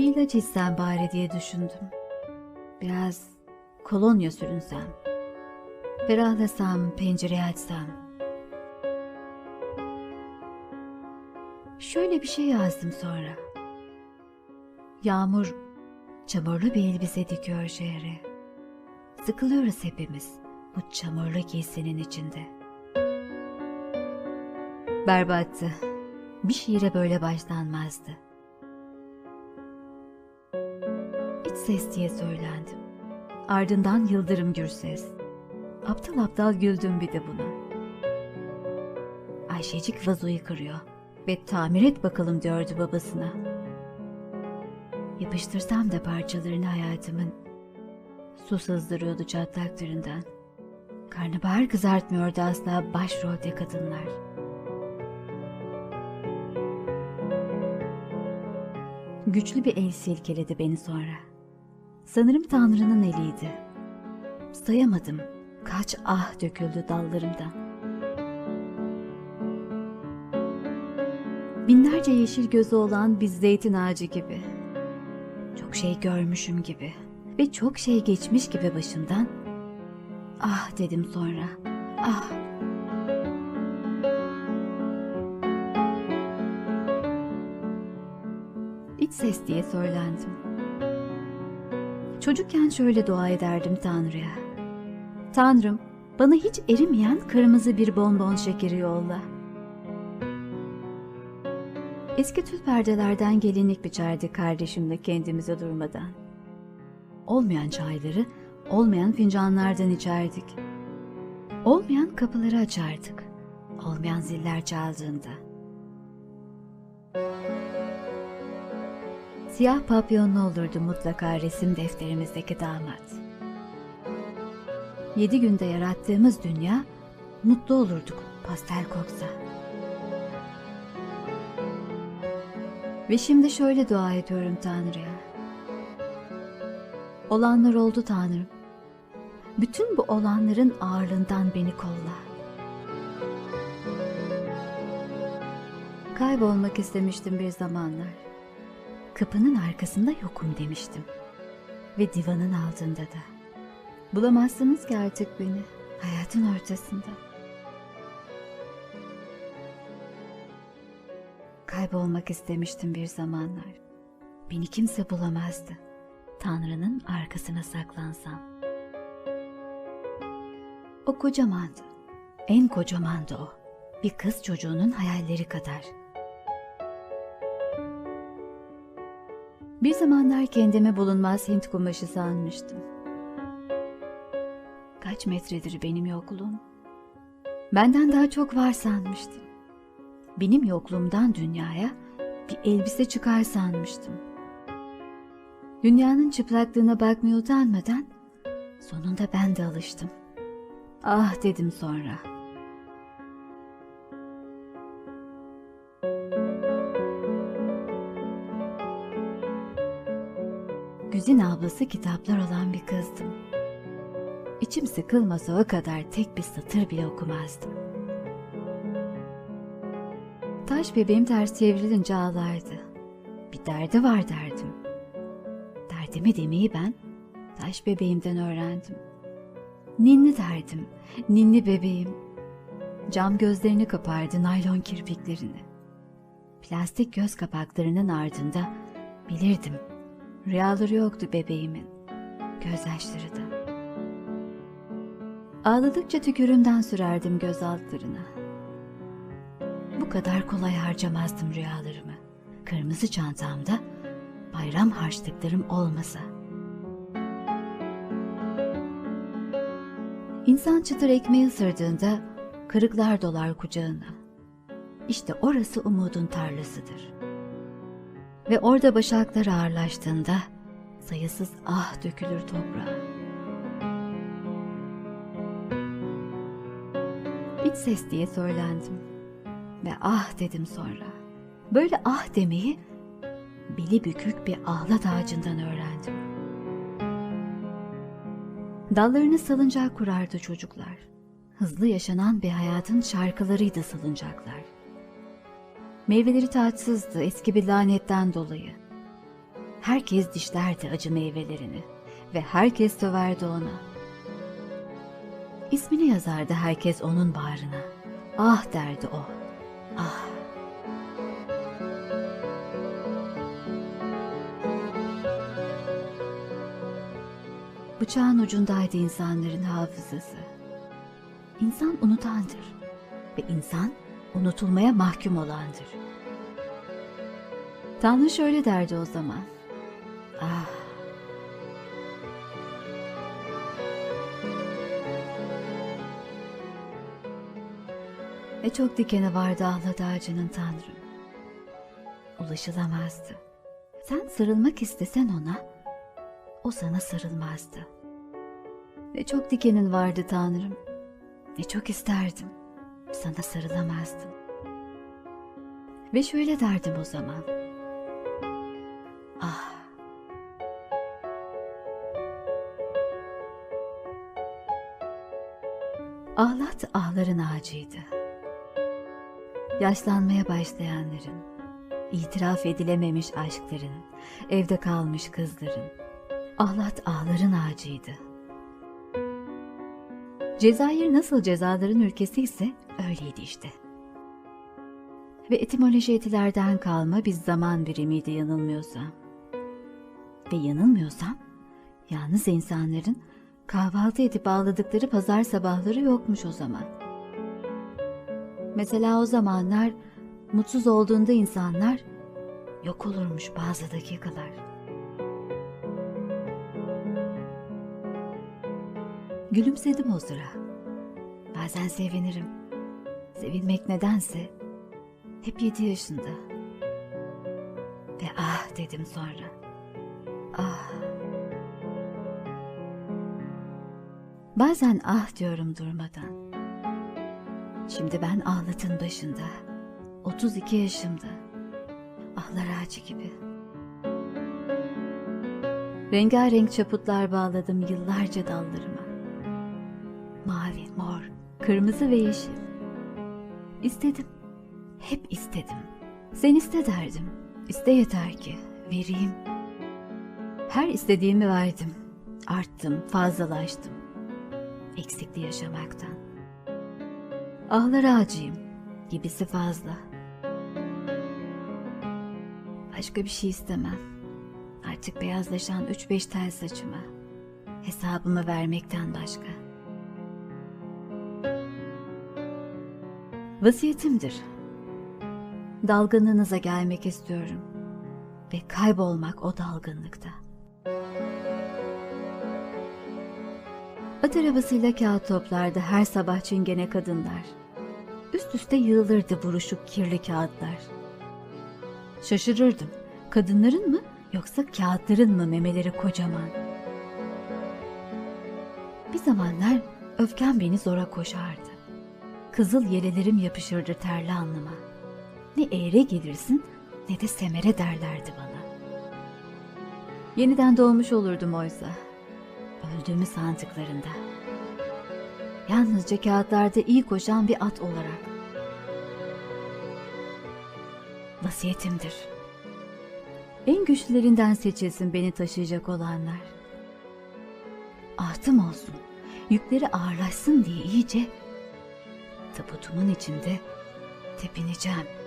ilaç içsem bari diye düşündüm. Biraz kolonya sürünsem. Ferahlasam, pencereyi açsam. Şöyle bir şey yazdım sonra. Yağmur çamurlu bir elbise dikiyor şehre. Sıkılıyoruz hepimiz bu çamurlu giysinin içinde. Berbattı. Bir şiire böyle başlanmazdı. İç ses diye söylendim. Ardından yıldırım gür ses. Aptal aptal güldüm bir de buna. Ayşecik vazoyu kırıyor ve tamir et bakalım diyordu babasına. Yapıştırsam da parçalarını hayatımın su sızdırıyordu çatlaklarından. Karnabahar kızartmıyordu asla başrolde kadınlar. Güçlü bir el silkeledi beni sonra. Sanırım Tanrı'nın eliydi. Sayamadım. Kaç ah döküldü dallarımdan. Binlerce yeşil gözü olan bir zeytin ağacı gibi. Çok şey görmüşüm gibi ve çok şey geçmiş gibi başımdan. Ah dedim sonra. Ah. İç ses diye söylendim. Çocukken şöyle dua ederdim Tanrı'ya. Tanrım, bana hiç erimeyen kırmızı bir bonbon şekeri yolla. Eski tül perdelerden gelinlik biçerdik kardeşimle kendimize durmadan. Olmayan çayları olmayan fincanlardan içerdik. Olmayan kapıları açardık. Olmayan ziller çaldığında. Siyah papyonlu olurdu mutlaka resim defterimizdeki damat. Yedi günde yarattığımız dünya mutlu olurduk pastel koksa. Ve şimdi şöyle dua ediyorum Tanrı'ya. Olanlar oldu Tanrım. Bütün bu olanların ağırlığından beni kolla. Kaybolmak istemiştim bir zamanlar. Kapının arkasında yokum demiştim. Ve divanın altında da. Bulamazsınız ki artık beni hayatın ortasında. Kaybolmak istemiştim bir zamanlar. Beni kimse bulamazdı. Tanrı'nın arkasına saklansam. O kocamandı. En kocamandı o. Bir kız çocuğunun hayalleri kadar. Bir zamanlar kendimi bulunmaz Hint kumaşı sanmıştım. Kaç metredir benim yokluğum? Benden daha çok var sanmıştım. Benim yokluğumdan dünyaya bir elbise çıkar sanmıştım. Dünyanın çıplaklığına bakmaya utanmadan sonunda ben de alıştım. Ah dedim sonra. Güzin ablası kitaplar olan bir kızdım. İçim sıkılmasa o kadar tek bir satır bile okumazdım. Taş bebeğim ters çevrilince ağlardı. Bir derdi var derdim. Derdimi demeyi ben taş bebeğimden öğrendim. Ninni derdim, ninni bebeğim. Cam gözlerini kapardı naylon kirpiklerini. Plastik göz kapaklarının ardında bilirdim. Rüyaları yoktu bebeğimin. Gözyaşları da. Ağladıkça tükürümden sürerdim göz altlarına. Bu kadar kolay harcamazdım rüyalarımı. Kırmızı çantamda bayram harçlıklarım olmasa. İnsan çıtır ekmeği ısırdığında kırıklar dolar kucağına. İşte orası umudun tarlasıdır. Ve orada başaklar ağırlaştığında sayısız ah dökülür toprağa. İç ses diye söylendim ve ah dedim sonra. Böyle ah demeyi beli bükük bir ahlat ağacından öğrendim. Dallarını salıncak kurardı çocuklar. Hızlı yaşanan bir hayatın şarkılarıydı salıncaklar. Meyveleri tatsızdı eski bir lanetten dolayı. herkes dişlerdi acı meyvelerini ve herkes söverdi ona. İsmini yazardı herkes onun bağrına. Ah derdi o. Ah. Bıçağın ucundaydı insanların hafızası. İnsan unutandır ve insan unutulmaya mahkum olandır. Tanrı şöyle derdi o zaman. Ah. Ve çok dikeni vardı ağladı ağacının Tanrım. Ulaşılamazdı. Sen sarılmak istesen ona, o sana sarılmazdı. Ne çok dikenin vardı Tanrım. Ne çok isterdim. Sana sarılamazdım. Ve şöyle derdim o zaman. Ah. Ahlat ahların ağacıydı. Yaşlanmaya başlayanların, itiraf edilememiş aşkların, evde kalmış kızların, ahlat ahların ağacıydı. Cezayir nasıl cezaların ülkesi ise öyleydi işte. Ve etimoloji etilerden kalma bir zaman birimiydi yanılmıyorsam. Ve yanılmıyorsam, yalnız insanların kahvaltı edip ağladıkları pazar sabahları yokmuş o zaman. Mesela o zamanlar mutsuz olduğunda insanlar yok olurmuş bazı dakikalar. Gülümsedim o sıra. Bazen sevinirim. Sevinmek nedense hep yedi yaşında. Ve ah dedim sonra. Ah. Bazen ah diyorum durmadan. Şimdi ben ağlatın başında. 32 yaşımda. Ahlar ağacı gibi. Rengarenk çaputlar bağladım yıllarca dallarıma. Mavi, mor, kırmızı ve yeşil. İstedim. Hep istedim. Sen iste derdim. İste yeter ki vereyim. Her istediğimi verdim. Arttım, fazlalaştım. Eksikli yaşamaktan. Ahlar ağacıyım. Gibisi fazla. Başka bir şey istemem. Artık beyazlaşan üç beş tel saçıma. Hesabımı vermekten başka. Vasiyetimdir. Dalgınlığınıza gelmek istiyorum. Ve kaybolmak o dalgınlıkta. At arabasıyla kağıt toplardı her sabah çingene kadınlar. Üst üste yığılırdı buruşuk kirli kağıtlar. Şaşırırdım. Kadınların mı yoksa kağıtların mı memeleri kocaman? Bir zamanlar öfkem beni zora koşardı. Kızıl yelelerim yapışırdı terli alnıma. Ne eğre gelirsin ne de semere derlerdi bana. Yeniden doğmuş olurdum oysa. Öldüğümü sandıklarında. Yalnızca kağıtlarda iyi koşan bir at olarak. Vasiyetimdir. En güçlülerinden seçilsin beni taşıyacak olanlar. Ahtım olsun, yükleri ağırlaşsın diye iyice tabutumun içinde tepineceğim.